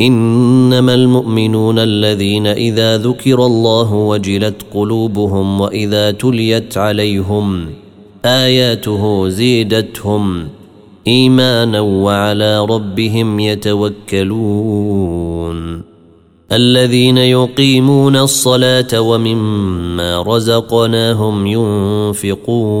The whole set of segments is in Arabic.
إنما المؤمنون الذين إذا ذكر الله وجلت قلوبهم وإذا تليت عليهم آياته زيدتهم إيمانا وعلى ربهم يتوكلون الذين يقيمون الصلاة ومما رزقناهم ينفقون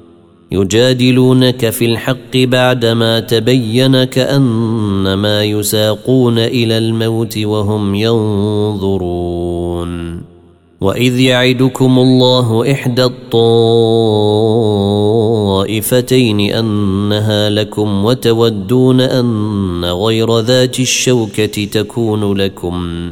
يجادلونك في الحق بعدما تبين كانما يساقون إلى الموت وهم ينظرون. وإذ يعدكم الله إحدى الطائفتين أنها لكم وتودون أن غير ذات الشوكة تكون لكم.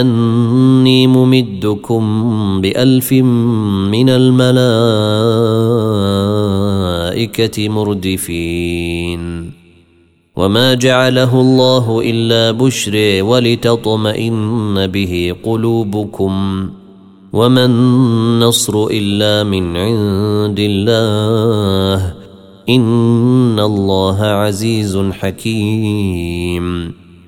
أني ممدكم بألف من الملائكة مردفين. وما جعله الله إلا بشر ولتطمئن به قلوبكم. وما النصر إلا من عند الله. إن الله عزيز حكيم.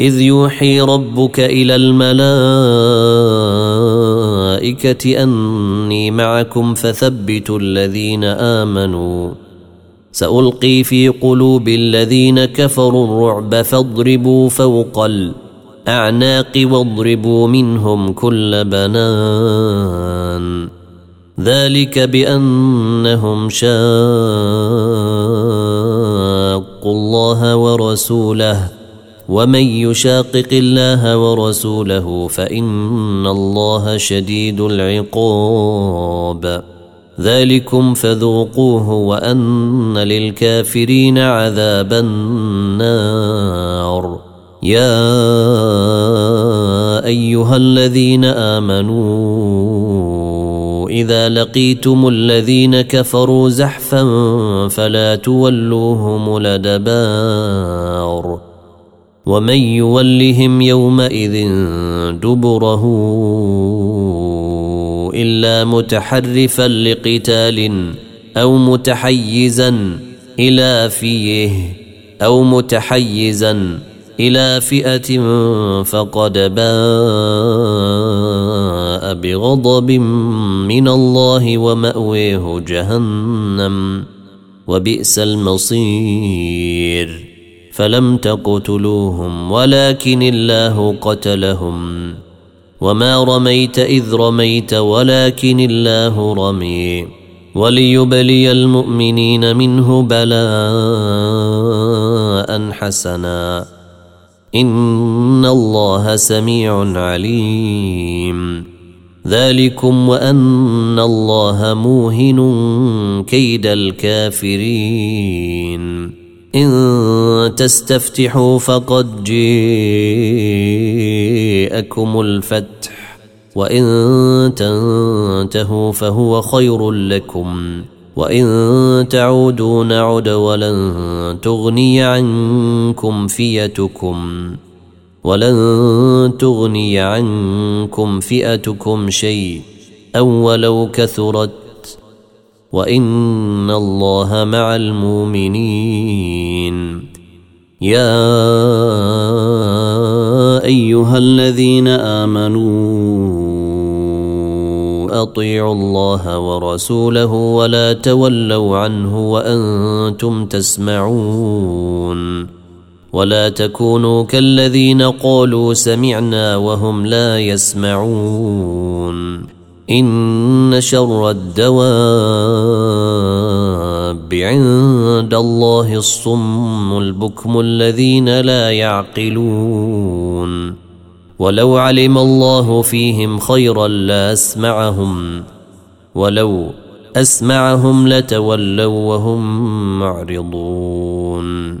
إذ يوحي ربك إلى الملائكة أني معكم فثبتوا الذين آمنوا. سألقي في قلوب الذين كفروا الرعب فاضربوا فوق الأعناق واضربوا منهم كل بنان. ذلك بأنهم شاقوا الله ورسوله. ومن يشاقق الله ورسوله فان الله شديد العقاب ذلكم فذوقوه وان للكافرين عذاب النار يا ايها الذين امنوا اذا لقيتم الذين كفروا زحفا فلا تولوهم الادبار ومن يولهم يومئذ دبره الا متحرفا لقتال أو متحيزا إلى فيه أو متحيزا إلى فئه فقد باء بغضب من الله وماويه جهنم وبئس المصير فلم تقتلوهم ولكن الله قتلهم. وما رميت إذ رميت ولكن الله رمي. وليبلي المؤمنين منه بلاء حسنا. إن الله سميع عليم. ذلكم وأن الله موهن كيد الكافرين. إن تستفتحوا فقد جيءكم الفتح وإن تنتهوا فهو خير لكم وإن تعودوا نعد ولن تغني عنكم فيتكم ولن تغني عنكم فئتكم شيء أو ولو كثرت وإن الله مع المؤمنين. يا أيها الذين آمنوا أطيعوا الله ورسوله ولا تولوا عنه وأنتم تسمعون. ولا تكونوا كالذين قالوا سمعنا وهم لا يسمعون. إن شر الدواب عند الله الصم البكم الذين لا يعقلون. ولو علم الله فيهم خيرا لأسمعهم ولو أسمعهم لتولوا وهم معرضون.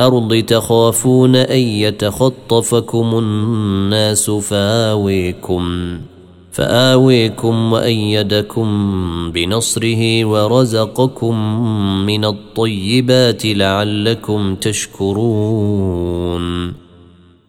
الأرض تخافون أن يتخطفكم الناس فآويكم فآويكم وأيدكم بنصره ورزقكم من الطيبات لعلكم تشكرون.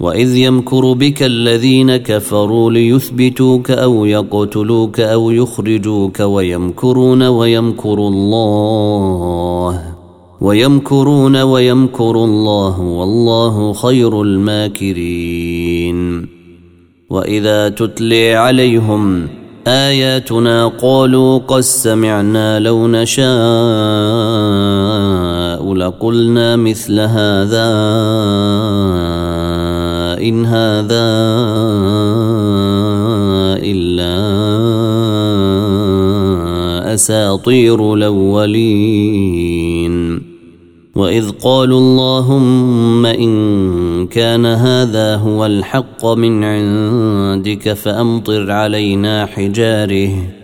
واذ يمكر بك الذين كفروا ليثبتوك أو يقتلوك أو يخرجوك ويمكرون ويمكر الله ويمكرون ويمكر الله والله خير الماكرين واذا تتلي عليهم اياتنا قالوا قد سمعنا لو نشاء لقلنا مثل هذا إن هذا إلا أساطير الأولين. وإذ قالوا اللهم إن كان هذا هو الحق من عندك فأمطر علينا حجاره.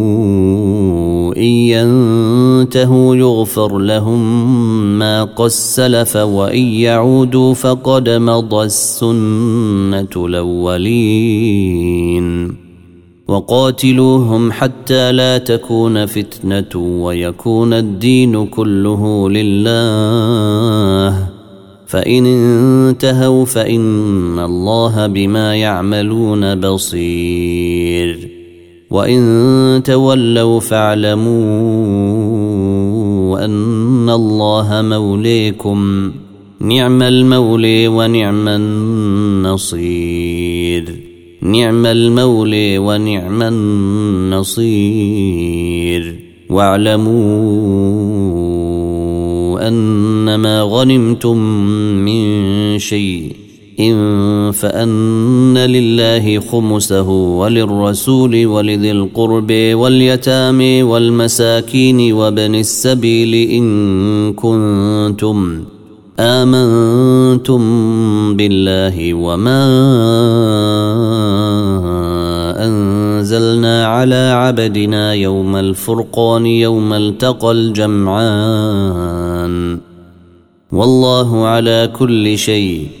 ان ينتهوا يغفر لهم ما قد سلف وان يعودوا فقد مضى السنة الاولين وقاتلوهم حتى لا تكون فتنه ويكون الدين كله لله فان انتهوا فان الله بما يعملون بصير وإن تولوا فاعلموا أن الله موليكم. نعم المولي ونعم النصير. نعم المولي ونعم النصير. واعلموا أنما غنمتم من شيء. إن فأن لله خمسه وللرسول ولذي القرب واليتامى والمساكين وبن السبيل إن كنتم آمنتم بالله وما أنزلنا على عبدنا يوم الفرقان يوم التقى الجمعان والله على كل شيء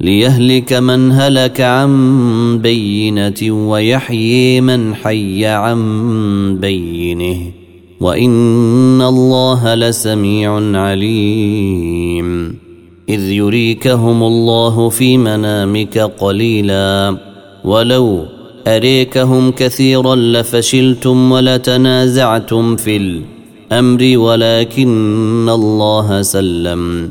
ليهلك من هلك عن بينة ويحيي من حي عن بينه. وإن الله لسميع عليم. إذ يريكهم الله في منامك قليلا. ولو أريكهم كثيرا لفشلتم ولتنازعتم في الأمر ولكن الله سلم.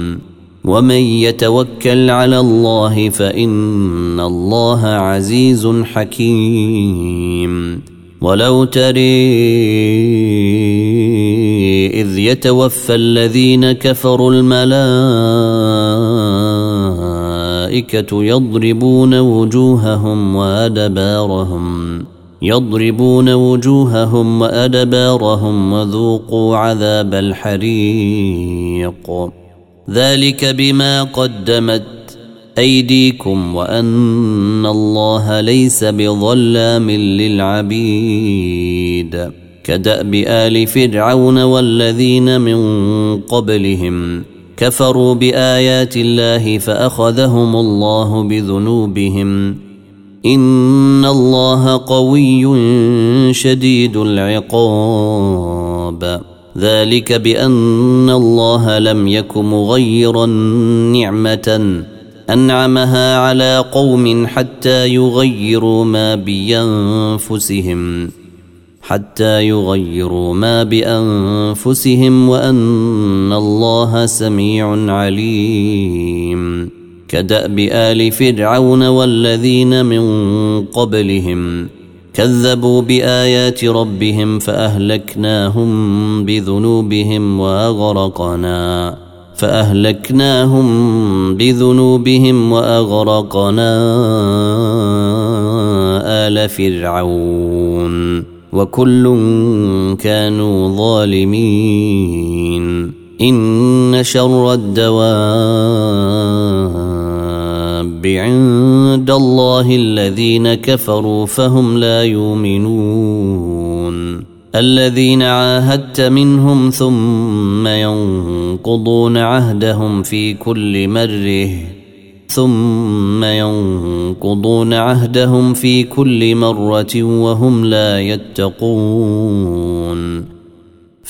ومن يتوكل على الله فان الله عزيز حكيم ولو تري إذ يتوفى الذين كفروا الملائكة يضربون وجوههم وأدبارهم يضربون وجوههم وأدبارهم وذوقوا عذاب الحريق ذلك بما قدمت أيديكم وأن الله ليس بظلام للعبيد كدأب آل فرعون والذين من قبلهم كفروا بآيات الله فأخذهم الله بذنوبهم إن الله قوي شديد العقاب ذلك بأن الله لم يك مغيرا نعمة. أنعمها على قوم حتى يغيروا ما بأنفسهم. حتى يغيروا ما بأنفسهم وأن الله سميع عليم. كدأب آل فرعون والذين من قبلهم. كذبوا بآيات ربهم فأهلكناهم بذنوبهم وأغرقنا. فأهلكناهم بذنوبهم وأغرقنا آل فرعون. وكل كانوا ظالمين. إن شر الدواب عند الله الذين كفروا فهم لا يؤمنون الذين عاهدت منهم ثم ينقضون عهدهم في كل مره ثم ينقضون عهدهم في كل مره وهم لا يتقون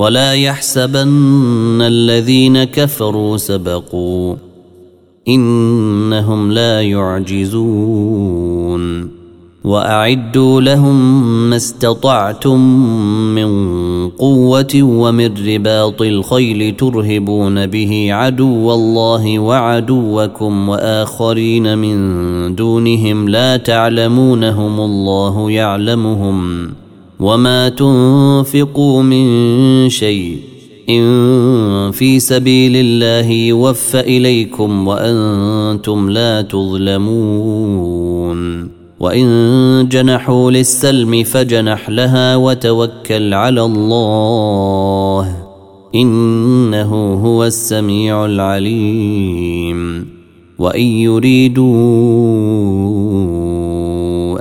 ولا يحسبن الذين كفروا سبقوا إنهم لا يعجزون وأعدوا لهم ما استطعتم من قوة ومن رباط الخيل ترهبون به عدو الله وعدوكم وآخرين من دونهم لا تعلمونهم الله يعلمهم وما تنفقوا من شيء ان في سبيل الله يوفى اليكم وأنتم لا تظلمون وان جنحوا للسلم فجنح لها وتوكل على الله انه هو السميع العليم وان يريدوا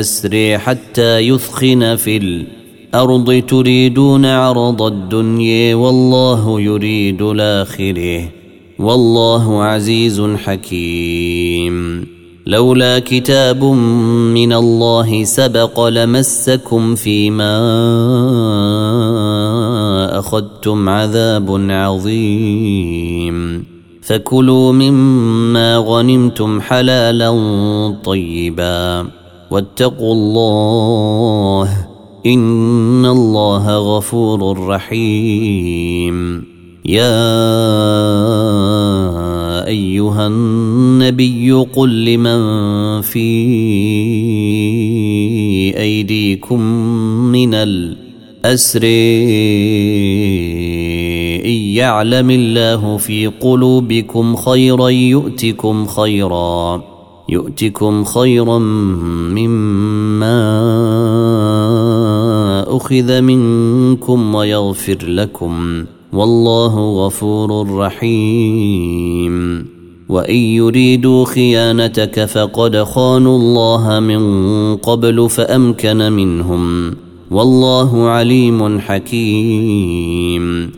اسري حتى يثخن في الأرض تريدون عرض الدنيا والله يريد الآخرة والله عزيز حكيم. لولا كتاب من الله سبق لمسكم فيما أخذتم عذاب عظيم. فكلوا مما غنمتم حلالا طيبا. واتقوا الله إن الله غفور رحيم. يا أيها النبي قل لمن في أيديكم من الأسر إن يعلم الله في قلوبكم خيرا يؤتكم خيرا. يؤتكم خيرا مما أخذ منكم ويغفر لكم والله غفور رحيم. وإن يريدوا خيانتك فقد خانوا الله من قبل فأمكن منهم. والله عليم حكيم.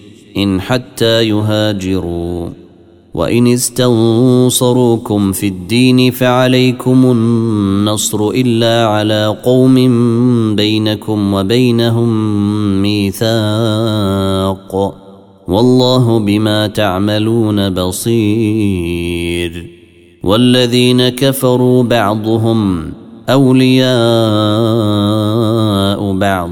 إن حتى يهاجروا. وإن استنصروكم في الدين فعليكم النصر إلا على قوم بينكم وبينهم ميثاق. والله بما تعملون بصير. والذين كفروا بعضهم أولياء بعض.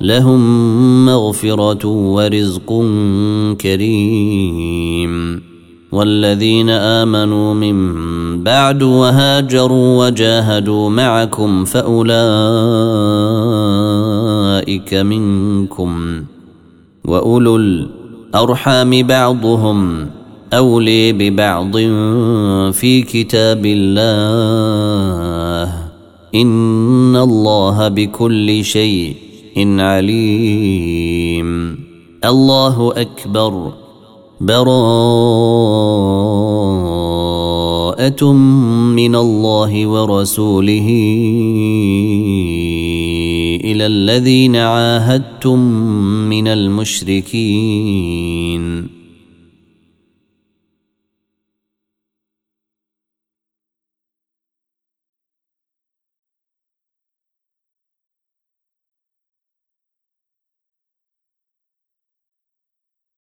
لهم مغفرة ورزق كريم. والذين آمنوا من بعد وهاجروا وجاهدوا معكم فأولئك منكم. وأولو الأرحام بعضهم أولي ببعض في كتاب الله. إن الله بكل شيء عليم. الله أكبر. براءة من الله ورسوله إلى الذين عاهدتم من المشركين.